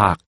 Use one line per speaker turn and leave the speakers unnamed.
닭